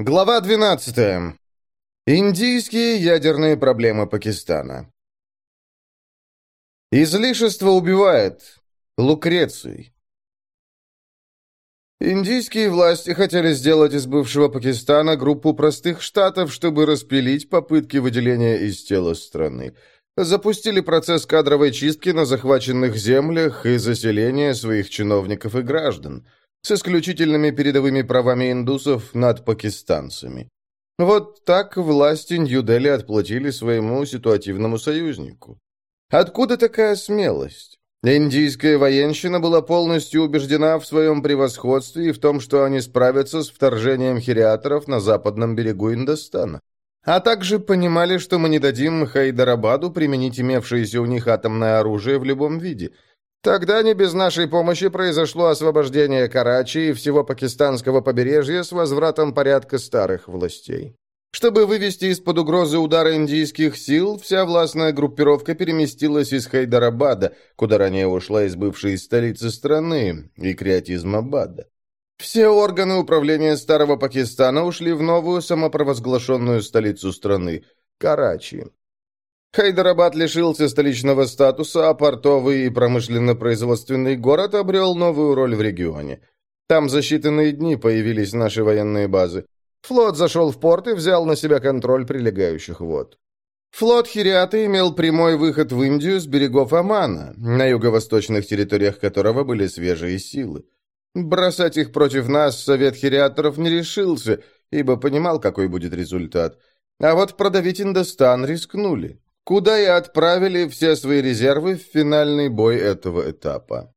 Глава 12. Индийские ядерные проблемы Пакистана. Излишество убивает. Лукреций. Индийские власти хотели сделать из бывшего Пакистана группу простых штатов, чтобы распилить попытки выделения из тела страны. Запустили процесс кадровой чистки на захваченных землях и заселения своих чиновников и граждан – с исключительными передовыми правами индусов над пакистанцами. Вот так власти Нью-Дели отплатили своему ситуативному союзнику. Откуда такая смелость? Индийская военщина была полностью убеждена в своем превосходстве и в том, что они справятся с вторжением хириаторов на западном берегу Индостана. А также понимали, что мы не дадим Хайдарабаду применить имевшееся у них атомное оружие в любом виде – Тогда не без нашей помощи произошло освобождение Карачи и всего пакистанского побережья с возвратом порядка старых властей. Чтобы вывести из-под угрозы удара индийских сил, вся властная группировка переместилась из Хайдарабада, куда ранее ушла из бывшей столицы страны, и Креатизмабада. Все органы управления Старого Пакистана ушли в новую самопровозглашенную столицу страны – Карачи. Хайдарабад лишился столичного статуса, а портовый и промышленно-производственный город обрел новую роль в регионе. Там за считанные дни появились наши военные базы. Флот зашел в порт и взял на себя контроль прилегающих вод. Флот Хириаты имел прямой выход в Индию с берегов Омана, на юго-восточных территориях которого были свежие силы. Бросать их против нас Совет Хириаторов не решился, ибо понимал, какой будет результат. А вот продавить Индостан рискнули куда и отправили все свои резервы в финальный бой этого этапа.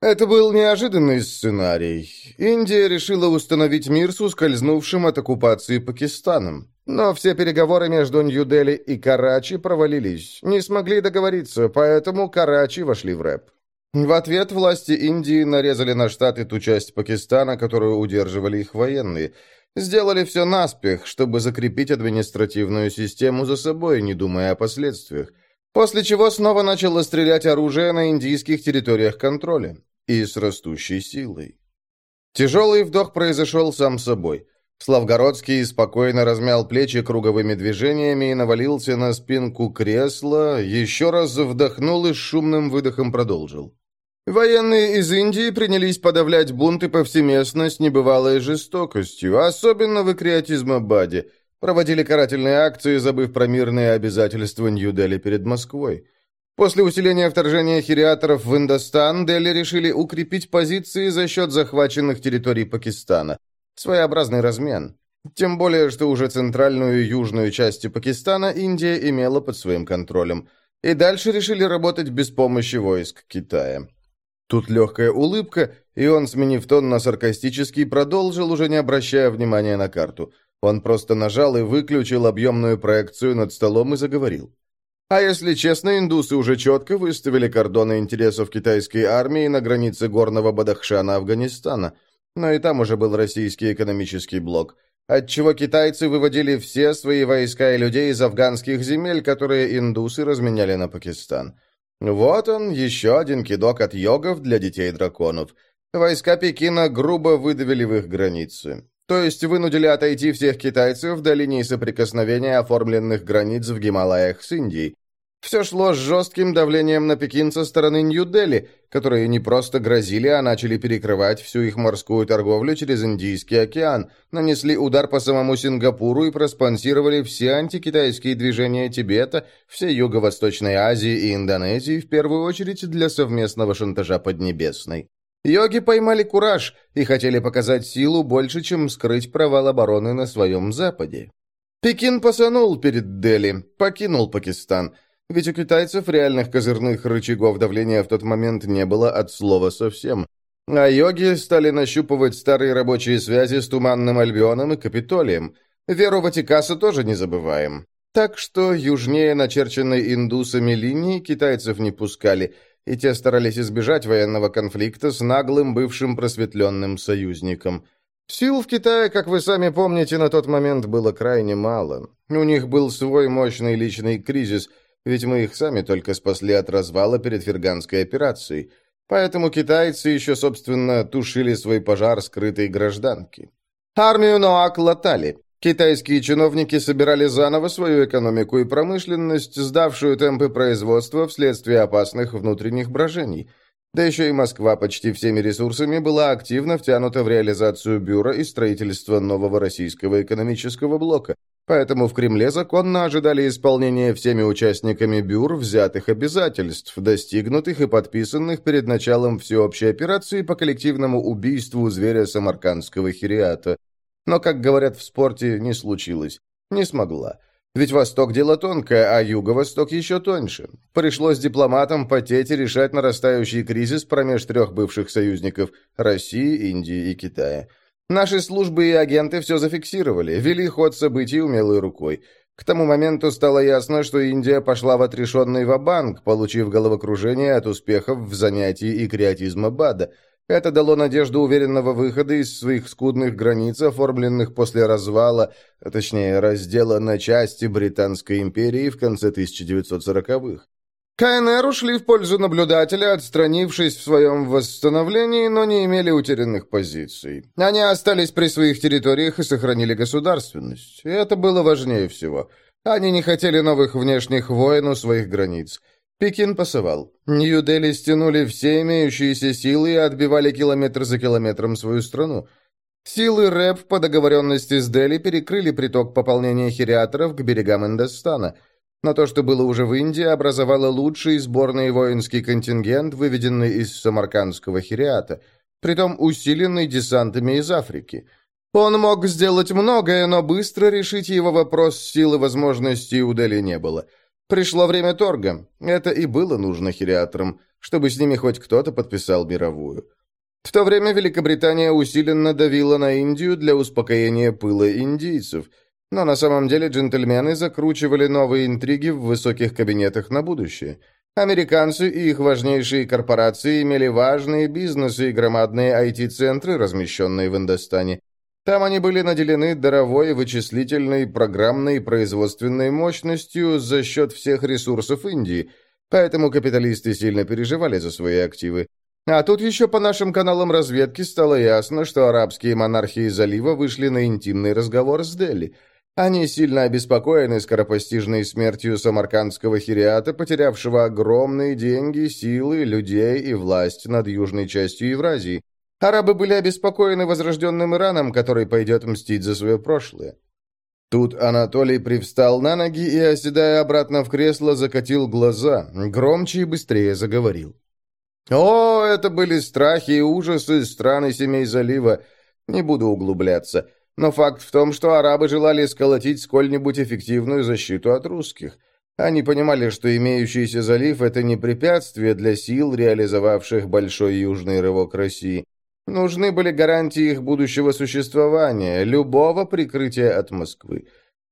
Это был неожиданный сценарий. Индия решила установить мир с ускользнувшим от оккупации Пакистаном. Но все переговоры между Нью-Дели и Карачи провалились, не смогли договориться, поэтому Карачи вошли в рэп. В ответ власти Индии нарезали на штаты ту часть Пакистана, которую удерживали их военные – Сделали все наспех, чтобы закрепить административную систему за собой, не думая о последствиях. После чего снова начало стрелять оружие на индийских территориях контроля. И с растущей силой. Тяжелый вдох произошел сам собой. Славгородский спокойно размял плечи круговыми движениями и навалился на спинку кресла, еще раз вдохнул и с шумным выдохом продолжил. Военные из Индии принялись подавлять бунты повсеместно с небывалой жестокостью, особенно в Икриатизмабаде. Проводили карательные акции, забыв про мирные обязательства Нью-Дели перед Москвой. После усиления вторжения хириаторов в Индостан, Дели решили укрепить позиции за счет захваченных территорий Пакистана. Своеобразный размен. Тем более, что уже центральную и южную части Пакистана Индия имела под своим контролем. И дальше решили работать без помощи войск Китая. Тут легкая улыбка, и он, сменив тон на саркастический, продолжил, уже не обращая внимания на карту. Он просто нажал и выключил объемную проекцию над столом и заговорил. А если честно, индусы уже четко выставили кордоны интересов китайской армии на границе горного Бадахшана Афганистана. Но и там уже был российский экономический блок, отчего китайцы выводили все свои войска и людей из афганских земель, которые индусы разменяли на Пакистан. Вот он, еще один кидок от йогов для детей-драконов. Войска Пекина грубо выдавили в их границы. То есть вынудили отойти всех китайцев до линии соприкосновения оформленных границ в Гималаях с Индией. Все шло с жестким давлением на Пекин со стороны Нью-Дели, которые не просто грозили, а начали перекрывать всю их морскую торговлю через Индийский океан, нанесли удар по самому Сингапуру и проспонсировали все антикитайские движения Тибета, всей Юго-Восточной Азии и Индонезии, в первую очередь для совместного шантажа Поднебесной. Йоги поймали кураж и хотели показать силу больше, чем скрыть провал обороны на своем западе. Пекин посанул перед Дели, покинул Пакистан – ведь у китайцев реальных козырных рычагов давления в тот момент не было от слова совсем. А йоги стали нащупывать старые рабочие связи с Туманным Альбионом и Капитолием. Веру Ватикаса тоже не забываем. Так что южнее начерченной индусами линии китайцев не пускали, и те старались избежать военного конфликта с наглым бывшим просветленным союзником. Сил в Китае, как вы сами помните, на тот момент было крайне мало. У них был свой мощный личный кризис – ведь мы их сами только спасли от развала перед Ферганской операцией. Поэтому китайцы еще, собственно, тушили свой пожар скрытой гражданки. Армию Ноак латали. Китайские чиновники собирали заново свою экономику и промышленность, сдавшую темпы производства вследствие опасных внутренних брожений. Да еще и Москва почти всеми ресурсами была активно втянута в реализацию бюро и строительство нового российского экономического блока. Поэтому в Кремле законно ожидали исполнения всеми участниками бюр взятых обязательств, достигнутых и подписанных перед началом всеобщей операции по коллективному убийству зверя самаркандского хириата. Но, как говорят в спорте, не случилось. Не смогла. Ведь Восток – дело тонкое, а Юго-Восток еще тоньше. Пришлось дипломатам потеть и решать нарастающий кризис промеж трех бывших союзников – России, Индии и Китая. Наши службы и агенты все зафиксировали, вели ход событий умелой рукой. К тому моменту стало ясно, что Индия пошла в отрешенный ва-банк, получив головокружение от успехов в занятии и креатизма БАДа – это дало надежду уверенного выхода из своих скудных границ, оформленных после развала, точнее раздела на части Британской империи в конце 1940-х. КНР ушли в пользу наблюдателя, отстранившись в своем восстановлении, но не имели утерянных позиций. Они остались при своих территориях и сохранили государственность. И это было важнее всего. Они не хотели новых внешних войн у своих границ. Пекин пасовал. Нью-Дели стянули все имеющиеся силы и отбивали километр за километром свою страну. Силы РЭП по договоренности с Дели перекрыли приток пополнения хириаторов к берегам Индостана. Но то, что было уже в Индии, образовало лучший сборный воинский контингент, выведенный из самаркандского хириата, притом усиленный десантами из Африки. Он мог сделать многое, но быстро решить его вопрос силы возможностей у Дели не было – Пришло время торга. Это и было нужно хириаторам, чтобы с ними хоть кто-то подписал мировую. В то время Великобритания усиленно давила на Индию для успокоения пыла индийцев, но на самом деле джентльмены закручивали новые интриги в высоких кабинетах на будущее. Американцы и их важнейшие корпорации имели важные бизнесы и громадные IT-центры, размещенные в Индостане, там они были наделены даровой, вычислительной, программной производственной мощностью за счет всех ресурсов Индии, поэтому капиталисты сильно переживали за свои активы. А тут еще по нашим каналам разведки стало ясно, что арабские монархии залива вышли на интимный разговор с Дели. Они сильно обеспокоены скоропостижной смертью самаркандского хириата, потерявшего огромные деньги, силы, людей и власть над южной частью Евразии. Арабы были обеспокоены возрожденным Ираном, который пойдет мстить за свое прошлое. Тут Анатолий привстал на ноги и, оседая обратно в кресло, закатил глаза, громче и быстрее заговорил. О, это были страхи и ужасы страны семей залива. Не буду углубляться. Но факт в том, что арабы желали сколотить сколь-нибудь эффективную защиту от русских. Они понимали, что имеющийся залив – это не препятствие для сил, реализовавших большой южный рывок России. Нужны были гарантии их будущего существования, любого прикрытия от Москвы.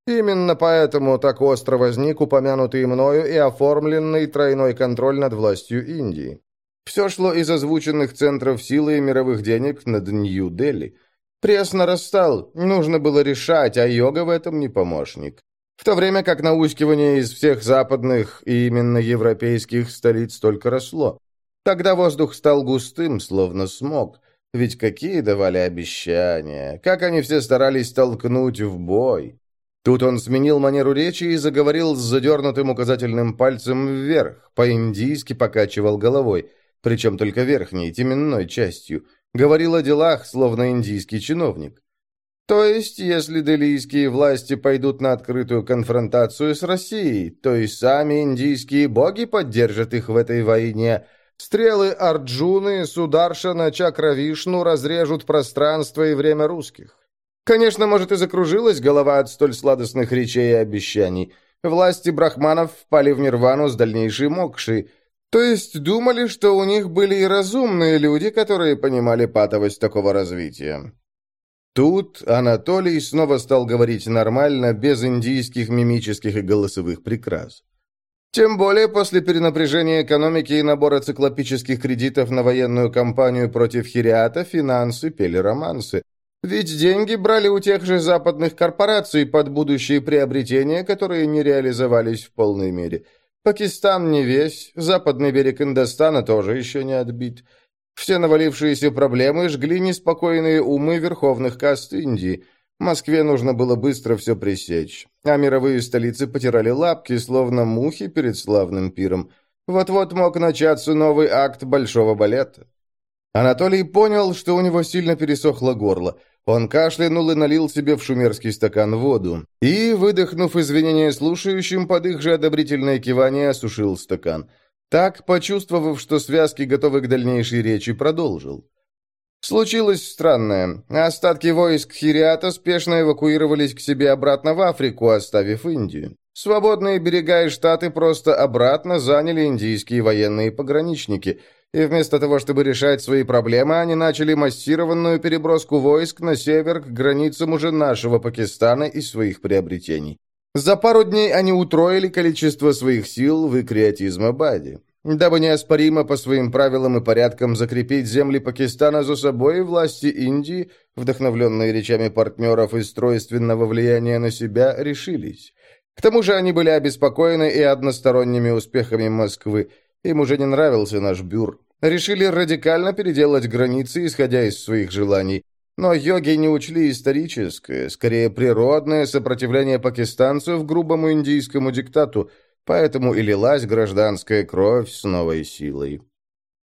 Именно поэтому так остро возник упомянутый мною и оформленный тройной контроль над властью Индии. Все шло из озвученных центров силы и мировых денег над Нью-Дели. Пресс нарастал, нужно было решать, а йога в этом не помощник. В то время как наускивание из всех западных и именно европейских столиц только росло. Тогда воздух стал густым, словно смог. Ведь какие давали обещания, как они все старались толкнуть в бой. Тут он сменил манеру речи и заговорил с задернутым указательным пальцем вверх, по-индийски покачивал головой, причем только верхней, теменной частью. Говорил о делах, словно индийский чиновник. То есть, если делийские власти пойдут на открытую конфронтацию с Россией, то и сами индийские боги поддержат их в этой войне – Стрелы Арджуны, Сударшана, Чакравишну разрежут пространство и время русских. Конечно, может, и закружилась голова от столь сладостных речей и обещаний. Власти брахманов впали в нирвану с дальнейшей мокшей. То есть думали, что у них были и разумные люди, которые понимали патовость такого развития. Тут Анатолий снова стал говорить нормально, без индийских мимических и голосовых прикрас. Тем более после перенапряжения экономики и набора циклопических кредитов на военную кампанию против Хириата финансы пели романсы. Ведь деньги брали у тех же западных корпораций под будущие приобретения, которые не реализовались в полной мере. Пакистан не весь, западный берег Индостана тоже еще не отбит. Все навалившиеся проблемы жгли неспокойные умы верховных каст Индии. Москве нужно было быстро все пресечь, а мировые столицы потирали лапки, словно мухи перед славным пиром. Вот-вот мог начаться новый акт большого балета. Анатолий понял, что у него сильно пересохло горло. Он кашлянул и налил себе в шумерский стакан воду. И, выдохнув извинения слушающим, под их же одобрительное кивание осушил стакан. Так, почувствовав, что связки готовы к дальнейшей речи, продолжил. Случилось странное. Остатки войск Хириата спешно эвакуировались к себе обратно в Африку, оставив Индию. Свободные берега и штаты просто обратно заняли индийские военные пограничники, и вместо того, чтобы решать свои проблемы, они начали массированную переброску войск на север к границам уже нашего Пакистана и своих приобретений. За пару дней они утроили количество своих сил в Икриатизмабаде. Дабы неоспоримо по своим правилам и порядкам закрепить земли Пакистана за собой, власти Индии, вдохновленные речами партнеров и стройственного влияния на себя, решились. К тому же они были обеспокоены и односторонними успехами Москвы. Им уже не нравился наш бюр. Решили радикально переделать границы, исходя из своих желаний. Но йоги не учли историческое, скорее природное сопротивление пакистанцев грубому индийскому диктату – Поэтому и лилась гражданская кровь с новой силой.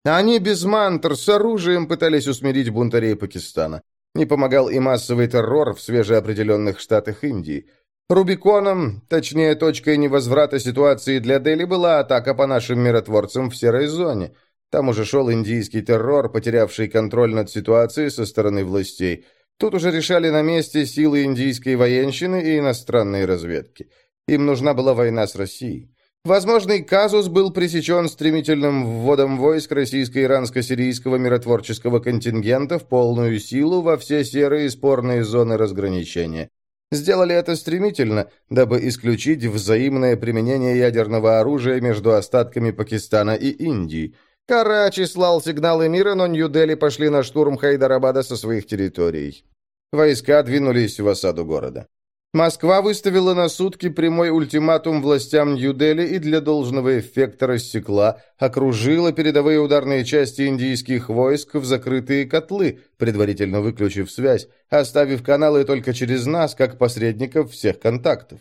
Они без мантр, с оружием пытались усмирить бунтарей Пакистана. Не помогал и массовый террор в свежеопределенных штатах Индии. Рубиконом, точнее точкой невозврата ситуации для Дели, была атака по нашим миротворцам в серой зоне. Там уже шел индийский террор, потерявший контроль над ситуацией со стороны властей. Тут уже решали на месте силы индийской военщины и иностранной разведки. Им нужна была война с Россией. Возможный казус был пресечен стремительным вводом войск российско-иранско-сирийского миротворческого контингента в полную силу во все серые спорные зоны разграничения. Сделали это стремительно, дабы исключить взаимное применение ядерного оружия между остатками Пакистана и Индии. Карачи слал сигналы мира, но Нью-Дели пошли на штурм Хайдарабада со своих территорий. Войска двинулись в осаду города. Москва выставила на сутки прямой ультиматум властям Нью-Дели и для должного эффекта рассекла, окружила передовые ударные части индийских войск в закрытые котлы, предварительно выключив связь, оставив каналы только через нас, как посредников всех контактов.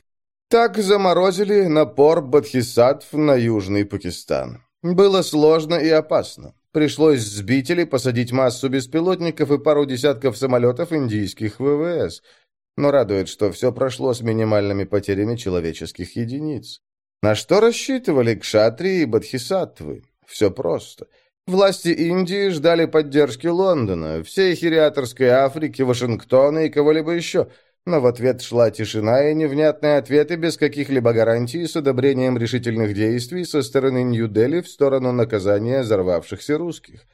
Так заморозили напор Бадхисатв на Южный Пакистан. Было сложно и опасно. Пришлось сбить или посадить массу беспилотников и пару десятков самолетов индийских ВВС – но радует, что все прошло с минимальными потерями человеческих единиц. На что рассчитывали кшатри и бодхисаттвы? Все просто. Власти Индии ждали поддержки Лондона, всей Хириаторской Африки, Вашингтона и кого-либо еще, но в ответ шла тишина и невнятные ответы без каких-либо гарантий с одобрением решительных действий со стороны Нью-Дели в сторону наказания взорвавшихся русских –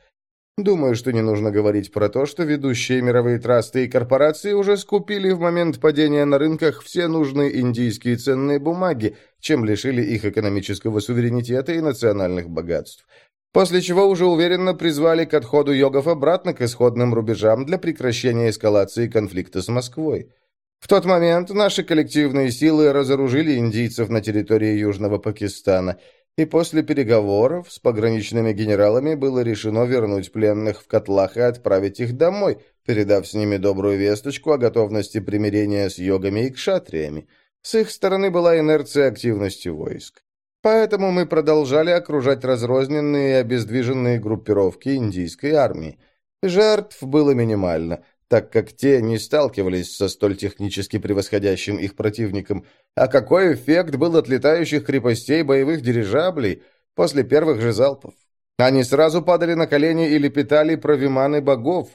Думаю, что не нужно говорить про то, что ведущие мировые трасты и корпорации уже скупили в момент падения на рынках все нужные индийские ценные бумаги, чем лишили их экономического суверенитета и национальных богатств. После чего уже уверенно призвали к отходу йогов обратно к исходным рубежам для прекращения эскалации конфликта с Москвой. В тот момент наши коллективные силы разоружили индийцев на территории Южного Пакистана – и после переговоров с пограничными генералами было решено вернуть пленных в котлах и отправить их домой, передав с ними добрую весточку о готовности примирения с йогами и кшатриями. С их стороны была инерция активности войск. Поэтому мы продолжали окружать разрозненные и обездвиженные группировки индийской армии. Жертв было минимально – так как те не сталкивались со столь технически превосходящим их противником. А какой эффект был от летающих крепостей боевых дирижаблей после первых же залпов? Они сразу падали на колени или питали провиманы богов.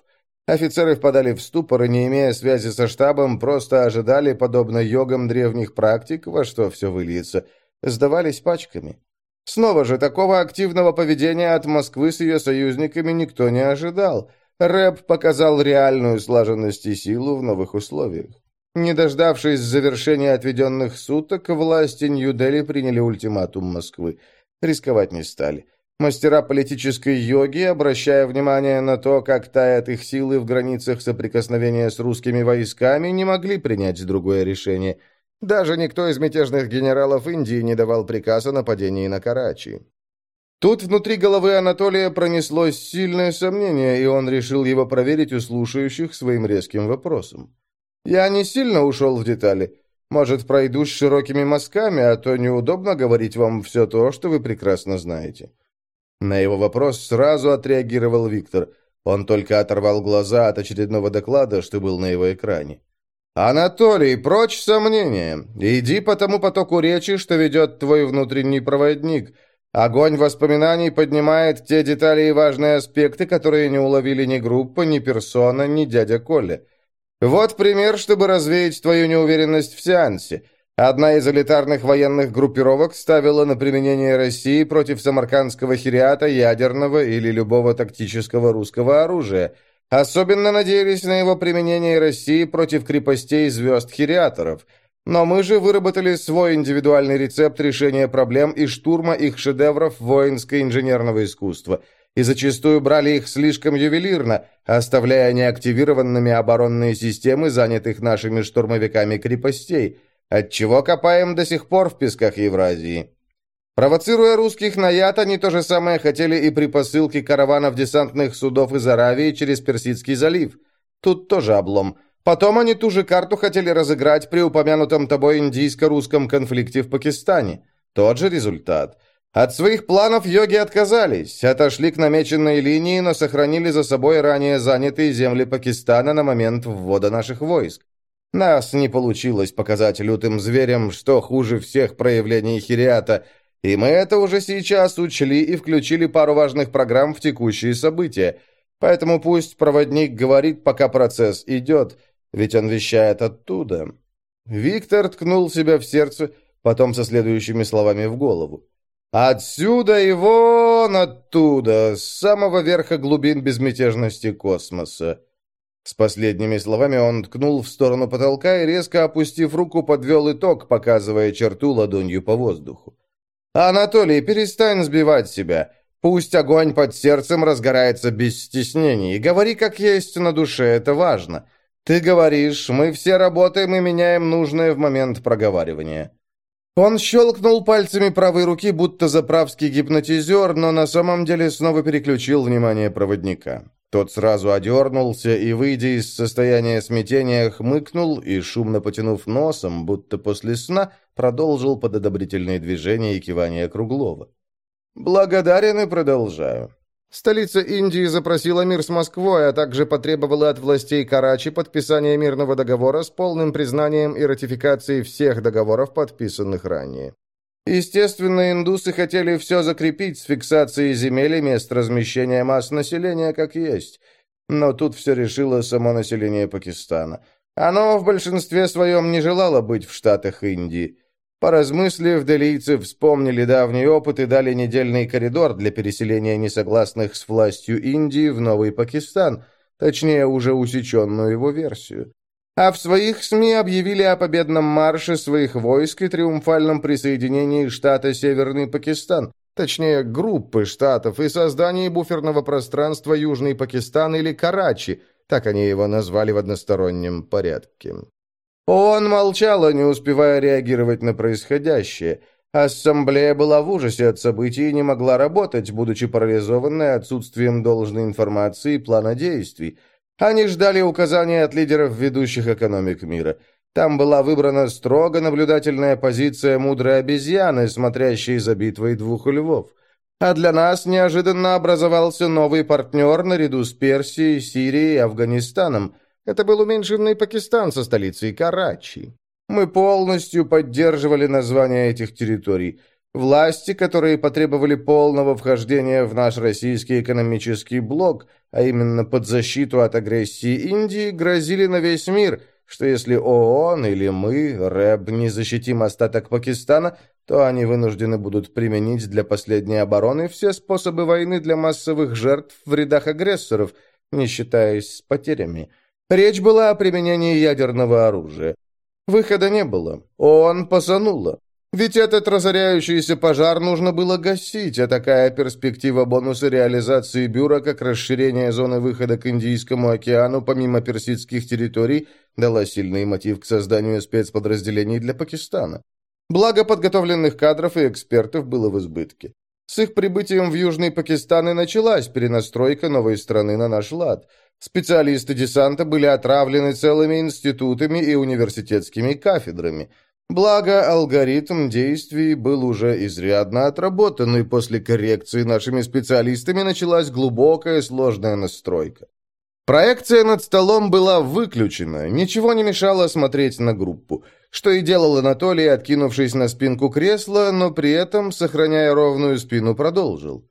Офицеры впадали в ступор и, не имея связи со штабом, просто ожидали, подобно йогам древних практик, во что все выльется, сдавались пачками. Снова же, такого активного поведения от Москвы с ее союзниками никто не ожидал – Рэп показал реальную слаженность и силу в новых условиях. Не дождавшись завершения отведенных суток, власти Нью-Дели приняли ультиматум Москвы. Рисковать не стали. Мастера политической йоги, обращая внимание на то, как тают их силы в границах соприкосновения с русскими войсками, не могли принять другое решение. Даже никто из мятежных генералов Индии не давал приказ о нападении на Карачи. Тут внутри головы Анатолия пронеслось сильное сомнение, и он решил его проверить у слушающих своим резким вопросом. «Я не сильно ушел в детали. Может, пройду с широкими мазками, а то неудобно говорить вам все то, что вы прекрасно знаете». На его вопрос сразу отреагировал Виктор. Он только оторвал глаза от очередного доклада, что был на его экране. «Анатолий, прочь сомнения. Иди по тому потоку речи, что ведет твой внутренний проводник. Огонь воспоминаний поднимает те детали и важные аспекты, которые не уловили ни группа, ни персона, ни дядя Коля. Вот пример, чтобы развеять твою неуверенность в сеансе. Одна из элитарных военных группировок ставила на применение России против самаркандского хириата, ядерного или любого тактического русского оружия. Особенно надеялись на его применение России против крепостей звезд хириаторов – но мы же выработали свой индивидуальный рецепт решения проблем и штурма их шедевров воинско-инженерного искусства, и зачастую брали их слишком ювелирно, оставляя неактивированными оборонные системы, занятых нашими штурмовиками крепостей, отчего копаем до сих пор в песках Евразии. Провоцируя русских на яд, они то же самое хотели и при посылке караванов десантных судов из Аравии через Персидский залив. Тут тоже облом – Потом они ту же карту хотели разыграть при упомянутом тобой индийско-русском конфликте в Пакистане. Тот же результат. От своих планов йоги отказались, отошли к намеченной линии, но сохранили за собой ранее занятые земли Пакистана на момент ввода наших войск. Нас не получилось показать лютым зверям, что хуже всех проявлений хириата, и мы это уже сейчас учли и включили пару важных программ в текущие события. Поэтому пусть проводник говорит, пока процесс идет – ведь он вещает оттуда. Виктор ткнул себя в сердце, потом со следующими словами в голову. «Отсюда и вон оттуда, с самого верха глубин безмятежности космоса». С последними словами он ткнул в сторону потолка и, резко опустив руку, подвел итог, показывая черту ладонью по воздуху. «Анатолий, перестань сбивать себя. Пусть огонь под сердцем разгорается без стеснений. Говори, как есть на душе, это важно. «Ты говоришь, мы все работаем и меняем нужное в момент проговаривания». Он щелкнул пальцами правой руки, будто заправский гипнотизер, но на самом деле снова переключил внимание проводника. Тот сразу одернулся и, выйдя из состояния смятения, хмыкнул и, шумно потянув носом, будто после сна, продолжил под одобрительные движения и кивание Круглова. «Благодарен и продолжаю. Столица Индии запросила мир с Москвой, а также потребовала от властей Карачи подписания мирного договора с полным признанием и ратификацией всех договоров, подписанных ранее. Естественно, индусы хотели все закрепить с фиксацией земель и мест размещения масс населения как есть. Но тут все решило само население Пакистана. Оно в большинстве своем не желало быть в штатах Индии. Поразмыслив, делийцы вспомнили давний опыт и дали недельный коридор для переселения несогласных с властью Индии в Новый Пакистан, точнее, уже усеченную его версию. А в своих СМИ объявили о победном марше своих войск и триумфальном присоединении штата Северный Пакистан, точнее, группы штатов, и создании буферного пространства Южный Пакистан или Карачи, так они его назвали в одностороннем порядке. Он молчал, не успевая реагировать на происходящее. Ассамблея была в ужасе от событий и не могла работать, будучи парализованной отсутствием должной информации и плана действий. Они ждали указания от лидеров ведущих экономик мира. Там была выбрана строго наблюдательная позиция мудрой обезьяны, смотрящей за битвой двух львов. А для нас неожиданно образовался новый партнер наряду с Персией, Сирией и Афганистаном – это был уменьшенный Пакистан со столицей Карачи. Мы полностью поддерживали название этих территорий. Власти, которые потребовали полного вхождения в наш российский экономический блок, а именно под защиту от агрессии Индии, грозили на весь мир, что если ООН или мы, РЭБ, не защитим остаток Пакистана, то они вынуждены будут применить для последней обороны все способы войны для массовых жертв в рядах агрессоров, не считаясь с потерями. Речь была о применении ядерного оружия. Выхода не было. ООН посанула. Ведь этот разоряющийся пожар нужно было гасить, а такая перспектива бонуса реализации бюро, как расширение зоны выхода к Индийскому океану помимо персидских территорий, дала сильный мотив к созданию спецподразделений для Пакистана. Благо подготовленных кадров и экспертов было в избытке. С их прибытием в Южный Пакистан и началась перенастройка новой страны на наш лад. Специалисты десанта были отравлены целыми институтами и университетскими кафедрами. Благо, алгоритм действий был уже изрядно отработан, и после коррекции нашими специалистами началась глубокая сложная настройка. Проекция над столом была выключена, ничего не мешало смотреть на группу, что и делал Анатолий, откинувшись на спинку кресла, но при этом, сохраняя ровную спину, продолжил.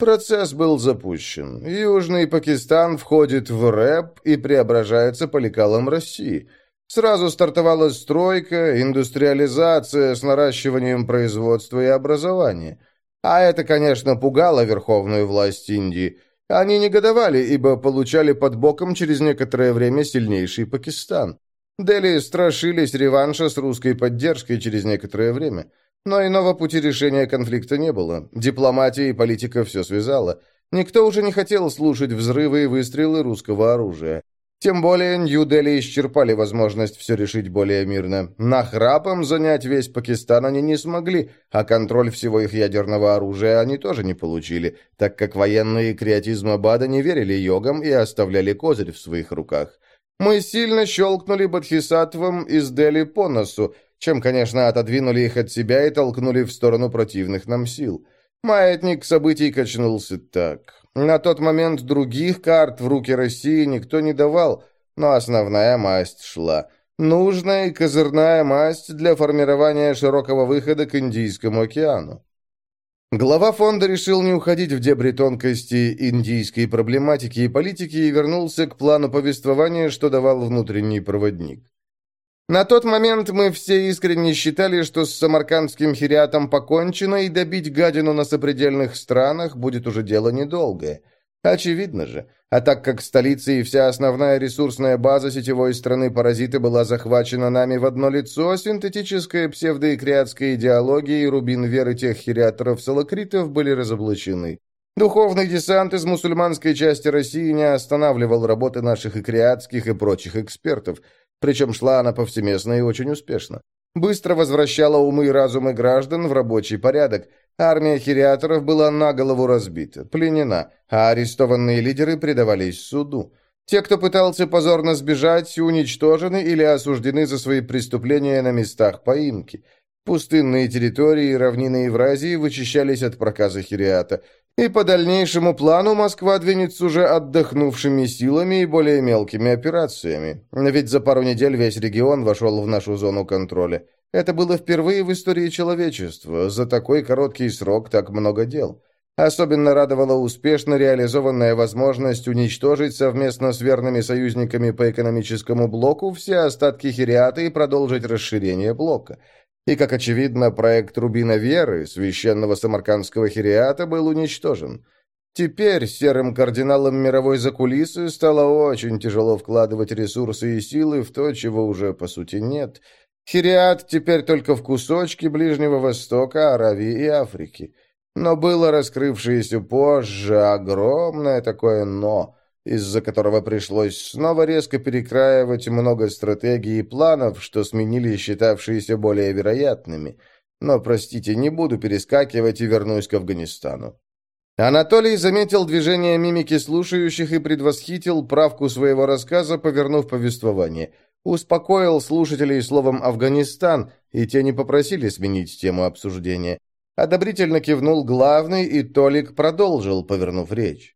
Процесс был запущен. Южный Пакистан входит в рэп и преображается по лекалам России. Сразу стартовала стройка, индустриализация с наращиванием производства и образования. А это, конечно, пугало верховную власть Индии – они негодовали, ибо получали под боком через некоторое время сильнейший Пакистан. Дели страшились реванша с русской поддержкой через некоторое время. Но иного пути решения конфликта не было. Дипломатия и политика все связала. Никто уже не хотел слушать взрывы и выстрелы русского оружия. Тем более Нью-Дели исчерпали возможность все решить более мирно. Нахрапом занять весь Пакистан они не смогли, а контроль всего их ядерного оружия они тоже не получили, так как военные креатизм Абада не верили йогам и оставляли козырь в своих руках. Мы сильно щелкнули Бодхисаттвом из Дели по носу, чем, конечно, отодвинули их от себя и толкнули в сторону противных нам сил. Маятник событий качнулся так. На тот момент других карт в руки России никто не давал, но основная масть шла. Нужная и козырная масть для формирования широкого выхода к Индийскому океану. Глава фонда решил не уходить в дебри тонкости индийской проблематики и политики и вернулся к плану повествования, что давал внутренний проводник. На тот момент мы все искренне считали, что с самаркандским хириатом покончено, и добить гадину на сопредельных странах будет уже дело недолгое. Очевидно же. А так как столица и вся основная ресурсная база сетевой страны-паразиты была захвачена нами в одно лицо, синтетическая псевдоикриатская идеология и рубин веры тех хириаторов-салакритов были разоблачены. Духовный десант из мусульманской части России не останавливал работы наших икриатских и прочих экспертов – причем шла она повсеместно и очень успешно. Быстро возвращала умы и разумы граждан в рабочий порядок. Армия хириаторов была на голову разбита, пленена, а арестованные лидеры предавались суду. Те, кто пытался позорно сбежать, уничтожены или осуждены за свои преступления на местах поимки. Пустынные территории и равнины Евразии вычищались от проказа хириата. И по дальнейшему плану Москва двинется уже отдохнувшими силами и более мелкими операциями. Ведь за пару недель весь регион вошел в нашу зону контроля. Это было впервые в истории человечества. За такой короткий срок так много дел. Особенно радовала успешно реализованная возможность уничтожить совместно с верными союзниками по экономическому блоку все остатки Хириата и продолжить расширение блока – и, как очевидно, проект Рубина Веры, священного самаркандского хириата, был уничтожен. Теперь серым кардиналам мировой закулисы стало очень тяжело вкладывать ресурсы и силы в то, чего уже по сути нет. Хириат теперь только в кусочки Ближнего Востока, Аравии и Африки. Но было раскрывшееся позже огромное такое «но», из-за которого пришлось снова резко перекраивать много стратегий и планов, что сменили считавшиеся более вероятными. Но, простите, не буду перескакивать и вернусь к Афганистану. Анатолий заметил движение мимики слушающих и предвосхитил правку своего рассказа, повернув повествование. Успокоил слушателей словом «Афганистан», и те не попросили сменить тему обсуждения. Одобрительно кивнул главный, и Толик продолжил, повернув речь.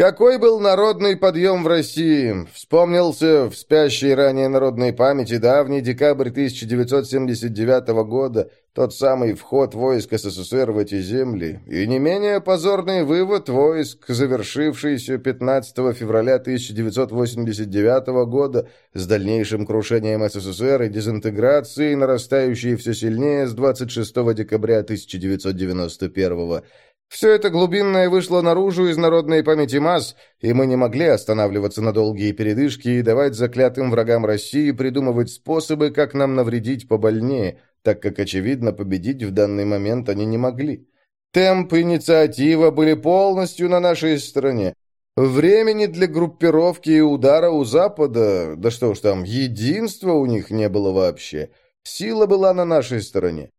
Какой был народный подъем в России? Вспомнился в спящей ранее народной памяти давний декабрь 1979 года, тот самый вход войск СССР в эти земли, и не менее позорный вывод войск, завершившийся 15 февраля 1989 года с дальнейшим крушением СССР и дезинтеграцией, нарастающей все сильнее с 26 декабря 1991 года. Все это глубинное вышло наружу из народной памяти масс, и мы не могли останавливаться на долгие передышки и давать заклятым врагам России придумывать способы, как нам навредить побольнее, так как, очевидно, победить в данный момент они не могли. Темп и инициатива были полностью на нашей стороне. Времени для группировки и удара у Запада, да что уж там, единства у них не было вообще. Сила была на нашей стороне.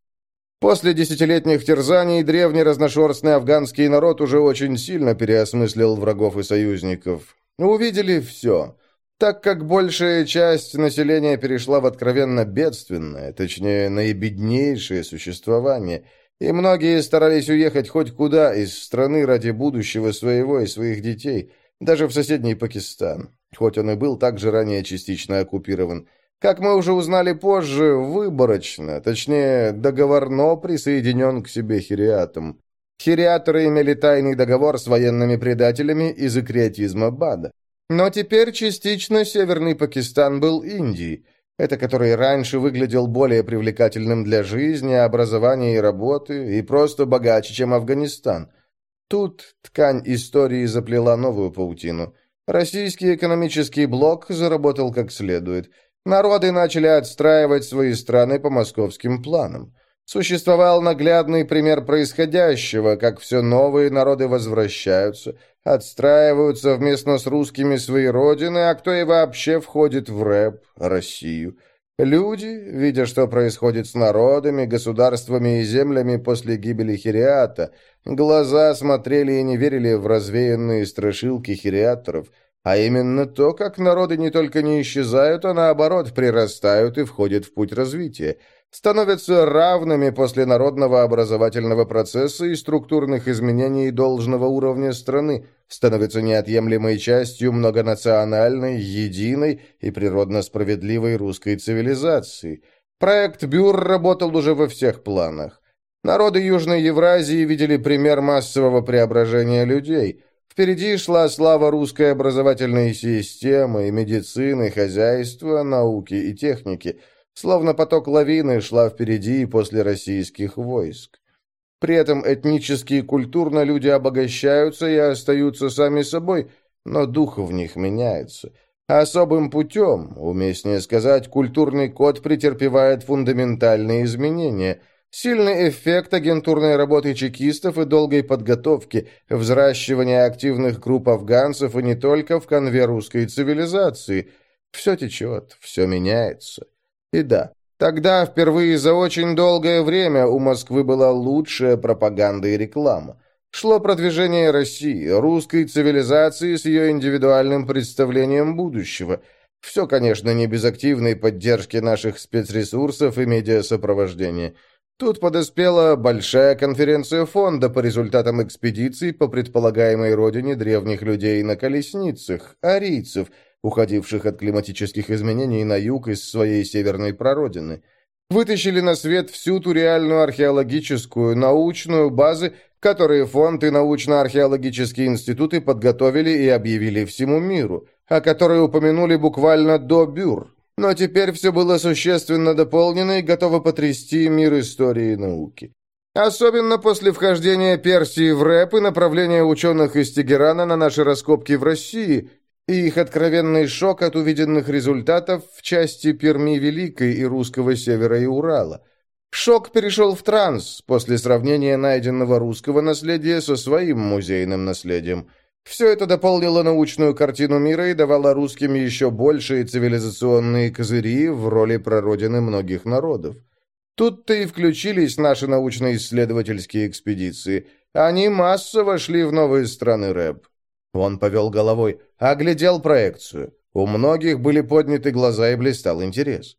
После десятилетних терзаний древний разношерстный афганский народ уже очень сильно переосмыслил врагов и союзников. Увидели все. Так как большая часть населения перешла в откровенно бедственное, точнее, наибеднейшее существование, и многие старались уехать хоть куда из страны ради будущего своего и своих детей, даже в соседний Пакистан, хоть он и был также ранее частично оккупирован – как мы уже узнали позже, выборочно, точнее, договорно присоединен к себе хириатом. Хириаторы имели тайный договор с военными предателями из-за креатизма Бада. Но теперь частично Северный Пакистан был Индией, это который раньше выглядел более привлекательным для жизни, образования и работы, и просто богаче, чем Афганистан. Тут ткань истории заплела новую паутину. Российский экономический блок заработал как следует – Народы начали отстраивать свои страны по московским планам. Существовал наглядный пример происходящего, как все новые народы возвращаются, отстраивают совместно с русскими свои родины, а кто и вообще входит в рэп, Россию. Люди, видя, что происходит с народами, государствами и землями после гибели Хириата, глаза смотрели и не верили в развеянные страшилки хириаторов – а именно то, как народы не только не исчезают, а наоборот прирастают и входят в путь развития, становятся равными после народного образовательного процесса и структурных изменений должного уровня страны, становятся неотъемлемой частью многонациональной, единой и природно справедливой русской цивилизации. Проект Бюр работал уже во всех планах. Народы Южной Евразии видели пример массового преображения людей – Впереди шла слава русской образовательной системы, медицины, хозяйства, науки и техники. Словно поток лавины шла впереди и после российских войск. При этом этнически и культурно люди обогащаются и остаются сами собой, но дух в них меняется. Особым путем, уместнее сказать, культурный код претерпевает фундаментальные изменения – Сильный эффект агентурной работы чекистов и долгой подготовки, взращивания активных групп афганцев и не только в конве русской цивилизации. Все течет, все меняется. И да, тогда впервые за очень долгое время у Москвы была лучшая пропаганда и реклама. Шло продвижение России, русской цивилизации с ее индивидуальным представлением будущего. Все, конечно, не без активной поддержки наших спецресурсов и медиасопровождения – Тут подоспела большая конференция фонда по результатам экспедиции по предполагаемой родине древних людей на колесницах, арийцев, уходивших от климатических изменений на юг из своей северной прародины. Вытащили на свет всю ту реальную археологическую, научную базы, которые фонд и научно-археологические институты подготовили и объявили всему миру, о которой упомянули буквально до бюр, но теперь все было существенно дополнено и готово потрясти мир истории и науки. Особенно после вхождения Персии в рэп и направления ученых из Тегерана на наши раскопки в России и их откровенный шок от увиденных результатов в части Перми Великой и русского севера и Урала. Шок перешел в транс после сравнения найденного русского наследия со своим музейным наследием – все это дополнило научную картину мира и давало русским еще большие цивилизационные козыри в роли прародины многих народов. Тут-то и включились наши научно-исследовательские экспедиции. Они массово шли в новые страны рэп. Он повел головой, оглядел проекцию. У многих были подняты глаза и блистал интерес.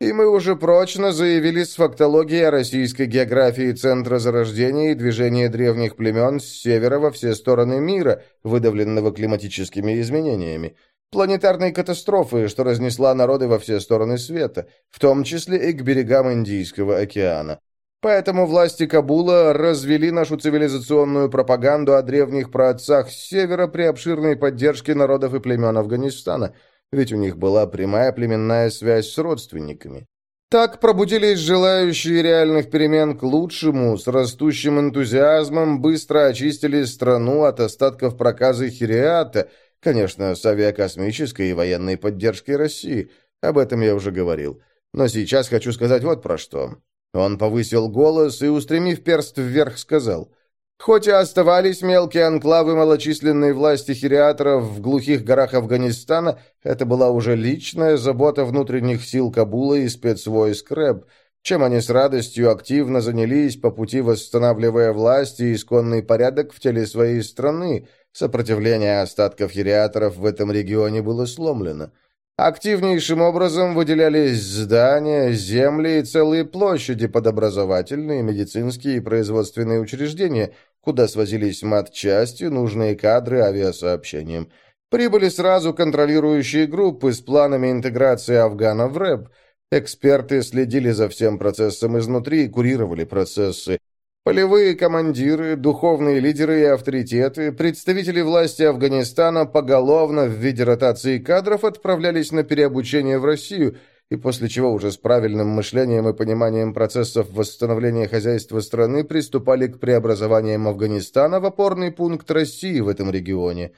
И мы уже прочно заявили с фактологией о российской географии центра зарождения и движения древних племен с севера во все стороны мира, выдавленного климатическими изменениями, планетарной катастрофы, что разнесла народы во все стороны света, в том числе и к берегам Индийского океана. Поэтому власти Кабула развели нашу цивилизационную пропаганду о древних праотцах с севера при обширной поддержке народов и племен Афганистана – ведь у них была прямая племенная связь с родственниками. Так пробудились желающие реальных перемен к лучшему, с растущим энтузиазмом быстро очистили страну от остатков проказы Хириата, конечно, с авиакосмической и военной поддержкой России. Об этом я уже говорил. Но сейчас хочу сказать вот про что. Он повысил голос и, устремив перст вверх, сказал – Хоть и оставались мелкие анклавы малочисленной власти хириаторов в глухих горах Афганистана, это была уже личная забота внутренних сил Кабула и спецвойск РЭБ. чем они с радостью активно занялись по пути восстанавливая власть и исконный порядок в теле своей страны. Сопротивление остатков хириаторов в этом регионе было сломлено. Активнейшим образом выделялись здания, земли и целые площади под образовательные, медицинские и производственные учреждения, куда свозились матчасти, нужные кадры авиасообщением. Прибыли сразу контролирующие группы с планами интеграции Афгана в РЭБ. Эксперты следили за всем процессом изнутри и курировали процессы. Полевые командиры, духовные лидеры и авторитеты, представители власти Афганистана поголовно в виде ротации кадров отправлялись на переобучение в Россию, и после чего уже с правильным мышлением и пониманием процессов восстановления хозяйства страны приступали к преобразованиям Афганистана в опорный пункт России в этом регионе.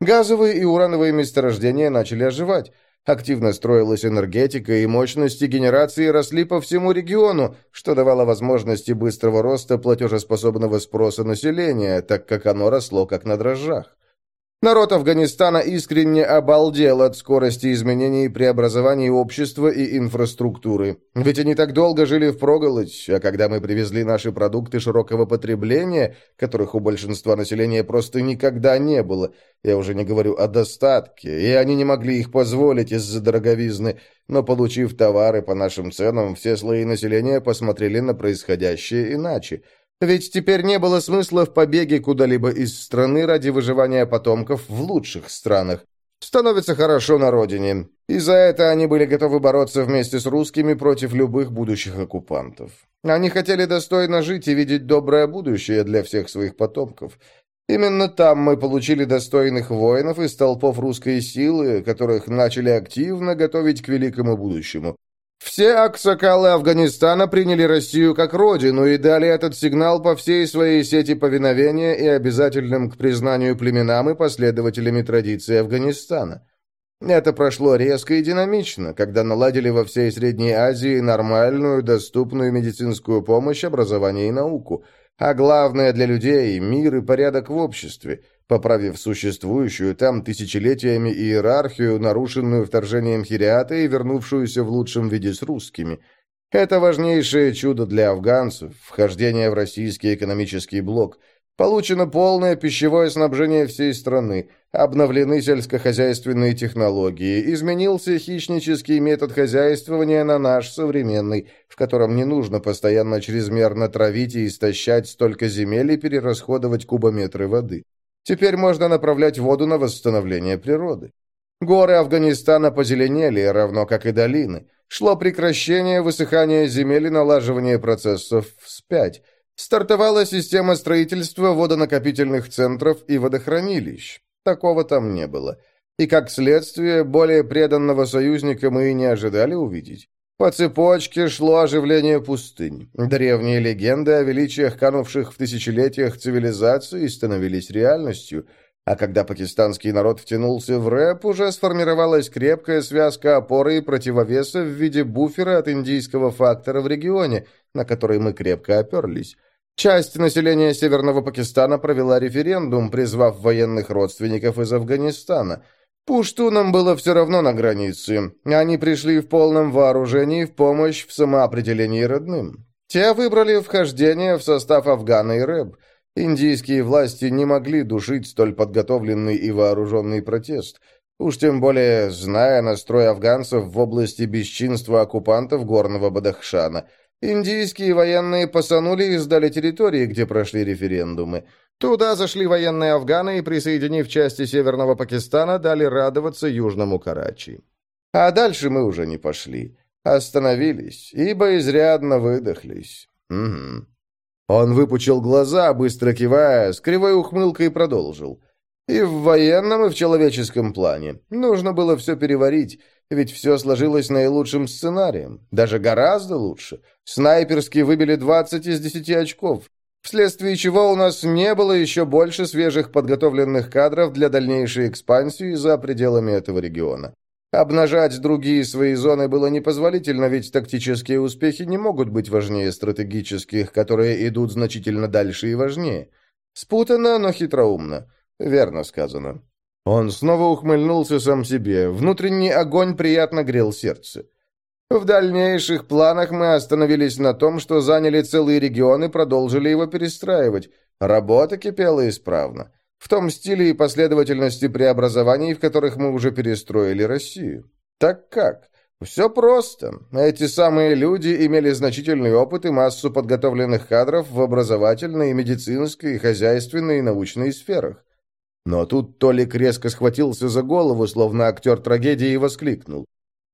Газовые и урановые месторождения начали оживать. Активно строилась энергетика, и мощности генерации росли по всему региону, что давало возможности быстрого роста платежеспособного спроса населения, так как оно росло как на дрожжах. Народ Афганистана искренне обалдел от скорости изменений и преобразований общества и инфраструктуры. Ведь они так долго жили в проголодь, а когда мы привезли наши продукты широкого потребления, которых у большинства населения просто никогда не было, я уже не говорю о достатке, и они не могли их позволить из-за дороговизны, но, получив товары по нашим ценам, все слои населения посмотрели на происходящее иначе – ведь теперь не было смысла в побеге куда-либо из страны ради выживания потомков в лучших странах. Становится хорошо на родине. И за это они были готовы бороться вместе с русскими против любых будущих оккупантов. Они хотели достойно жить и видеть доброе будущее для всех своих потомков. Именно там мы получили достойных воинов из толпов русской силы, которых начали активно готовить к великому будущему. Все аксакалы Афганистана приняли Россию как родину и дали этот сигнал по всей своей сети повиновения и обязательным к признанию племенам и последователями традиций Афганистана. Это прошло резко и динамично, когда наладили во всей Средней Азии нормальную, доступную медицинскую помощь, образование и науку, а главное для людей – мир и порядок в обществе – поправив существующую там тысячелетиями иерархию, нарушенную вторжением хириата и вернувшуюся в лучшем виде с русскими. Это важнейшее чудо для афганцев, вхождение в российский экономический блок. Получено полное пищевое снабжение всей страны, обновлены сельскохозяйственные технологии, изменился хищнический метод хозяйствования на наш современный, в котором не нужно постоянно чрезмерно травить и истощать столько земель и перерасходовать кубометры воды. Теперь можно направлять воду на восстановление природы. Горы Афганистана позеленели, равно как и долины. Шло прекращение высыхания земель и налаживание процессов вспять. Стартовала система строительства водонакопительных центров и водохранилищ. Такого там не было. И, как следствие, более преданного союзника мы и не ожидали увидеть. По цепочке шло оживление пустынь. Древние легенды о величиях канувших в тысячелетиях цивилизации становились реальностью, а когда пакистанский народ втянулся в рэп, уже сформировалась крепкая связка опоры и противовеса в виде буфера от индийского фактора в регионе, на который мы крепко оперлись. Часть населения Северного Пакистана провела референдум, призвав военных родственников из Афганистана – Пуштунам было все равно на границе. Они пришли в полном вооружении в помощь в самоопределении родным. Те выбрали вхождение в состав Афгана и РЭБ. Индийские власти не могли душить столь подготовленный и вооруженный протест. Уж тем более, зная настрой афганцев в области бесчинства оккупантов горного Бадахшана. Индийские военные посанули и сдали территории, где прошли референдумы. Туда зашли военные афганы и, присоединив части Северного Пакистана, дали радоваться Южному Карачи. А дальше мы уже не пошли. Остановились, ибо изрядно выдохлись. Угу. Он выпучил глаза, быстро кивая, с кривой ухмылкой продолжил. И в военном, и в человеческом плане. Нужно было все переварить, ведь все сложилось наилучшим сценарием. Даже гораздо лучше. Снайперски выбили 20 из 10 очков вследствие чего у нас не было еще больше свежих подготовленных кадров для дальнейшей экспансии за пределами этого региона. Обнажать другие свои зоны было непозволительно, ведь тактические успехи не могут быть важнее стратегических, которые идут значительно дальше и важнее. Спутанно, но хитроумно. Верно сказано. Он снова ухмыльнулся сам себе. Внутренний огонь приятно грел сердце. В дальнейших планах мы остановились на том, что заняли целые регионы и продолжили его перестраивать. Работа кипела исправно. В том стиле и последовательности преобразований, в которых мы уже перестроили Россию. Так как? Все просто. Эти самые люди имели значительный опыт и массу подготовленных кадров в образовательной, медицинской, хозяйственной и научной сферах. Но тут Толик резко схватился за голову, словно актер трагедии, и воскликнул.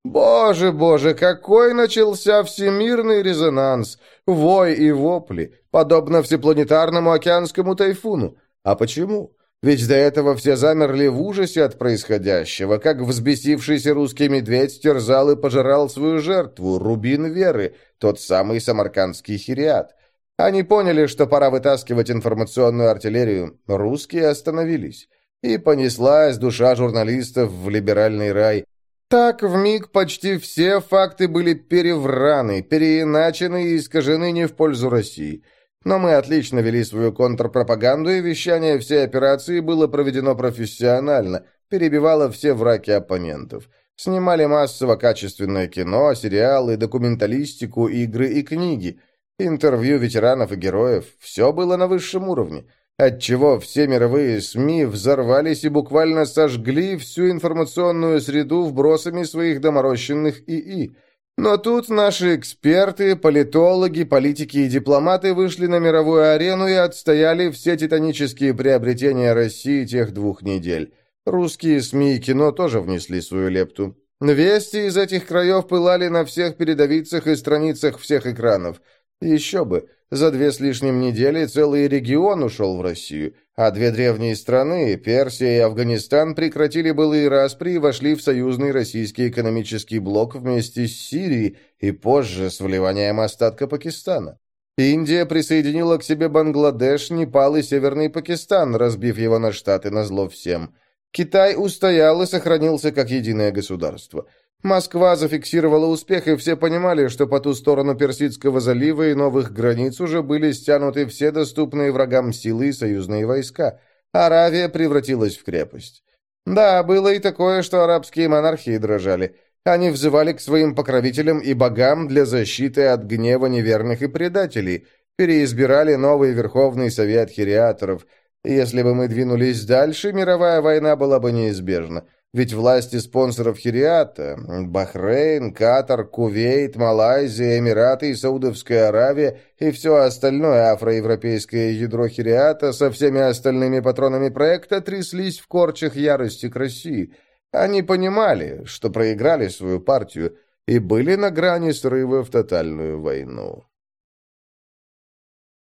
«Боже, боже, какой начался всемирный резонанс! Вой и вопли, подобно всепланетарному океанскому тайфуну. А почему? Ведь до этого все замерли в ужасе от происходящего, как взбесившийся русский медведь терзал и пожирал свою жертву, рубин веры, тот самый самаркандский хириат. Они поняли, что пора вытаскивать информационную артиллерию. Русские остановились. И понеслась душа журналистов в либеральный рай. Так в миг почти все факты были перевраны, переиначены и искажены не в пользу России. Но мы отлично вели свою контрпропаганду, и вещание всей операции было проведено профессионально, перебивало все враки оппонентов. Снимали массово качественное кино, сериалы, документалистику, игры и книги. Интервью ветеранов и героев. Все было на высшем уровне отчего все мировые СМИ взорвались и буквально сожгли всю информационную среду вбросами своих доморощенных ИИ. Но тут наши эксперты, политологи, политики и дипломаты вышли на мировую арену и отстояли все титанические приобретения России тех двух недель. Русские СМИ и кино тоже внесли свою лепту. Вести из этих краев пылали на всех передовицах и страницах всех экранов – еще бы, за две с лишним недели целый регион ушел в Россию, а две древние страны, Персия и Афганистан, прекратили былые распри и вошли в союзный российский экономический блок вместе с Сирией и позже с вливанием остатка Пакистана. Индия присоединила к себе Бангладеш, Непал и Северный Пакистан, разбив его на штаты на зло всем. Китай устоял и сохранился как единое государство – Москва зафиксировала успех, и все понимали, что по ту сторону Персидского залива и новых границ уже были стянуты все доступные врагам силы и союзные войска. Аравия превратилась в крепость. Да, было и такое, что арабские монархии дрожали. Они взывали к своим покровителям и богам для защиты от гнева неверных и предателей, переизбирали новый Верховный Совет Хириаторов. Если бы мы двинулись дальше, мировая война была бы неизбежна. Ведь власти спонсоров Хириата – Бахрейн, Катар, Кувейт, Малайзия, Эмираты и Саудовская Аравия и все остальное афроевропейское ядро Хириата со всеми остальными патронами проекта тряслись в корчах ярости к России. Они понимали, что проиграли свою партию и были на грани срыва в тотальную войну.